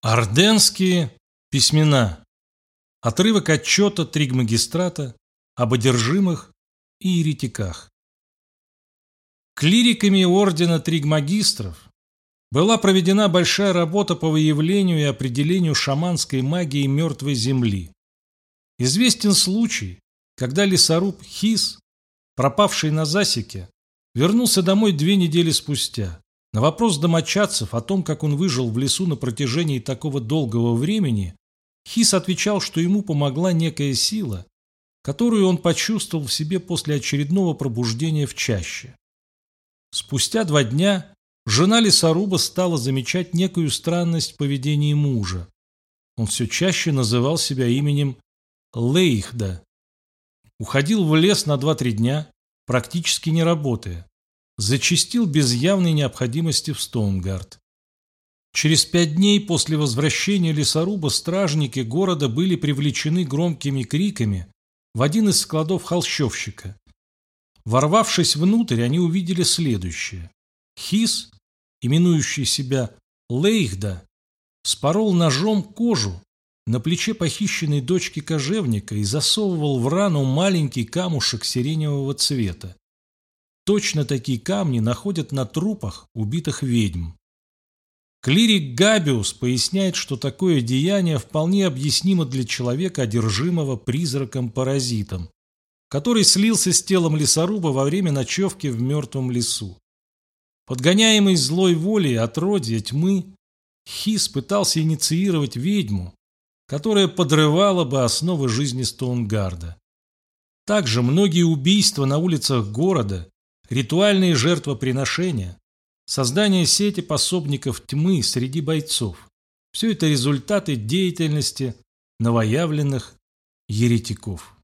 Орденские письмена. Отрывок отчета Тригмагистрата об одержимых и еретиках. Клириками ордена Тригмагистров была проведена большая работа по выявлению и определению шаманской магии мертвой земли. Известен случай, когда лесоруб Хис, пропавший на засеке, вернулся домой две недели спустя. На вопрос домочадцев о том, как он выжил в лесу на протяжении такого долгого времени, Хис отвечал, что ему помогла некая сила, которую он почувствовал в себе после очередного пробуждения в чаще. Спустя два дня жена лесоруба стала замечать некую странность в поведении мужа. Он все чаще называл себя именем Лейхда. Уходил в лес на два-три дня, практически не работая зачастил без явной необходимости в Стоунгард. Через пять дней после возвращения лесоруба стражники города были привлечены громкими криками в один из складов холщовщика. Ворвавшись внутрь, они увидели следующее. Хис, именующий себя Лейхда, спорол ножом кожу на плече похищенной дочки кожевника и засовывал в рану маленький камушек сиреневого цвета. Точно такие камни находят на трупах убитых ведьм. Клирик Габиус поясняет, что такое деяние вполне объяснимо для человека, одержимого призраком-паразитом, который слился с телом лесоруба во время ночевки в мертвом лесу. Подгоняемый злой волей отродья тьмы, Хис пытался инициировать ведьму, которая подрывала бы основы жизни Стоунгарда. Также многие убийства на улицах города ритуальные жертвоприношения, создание сети пособников тьмы среди бойцов. Все это результаты деятельности новоявленных еретиков.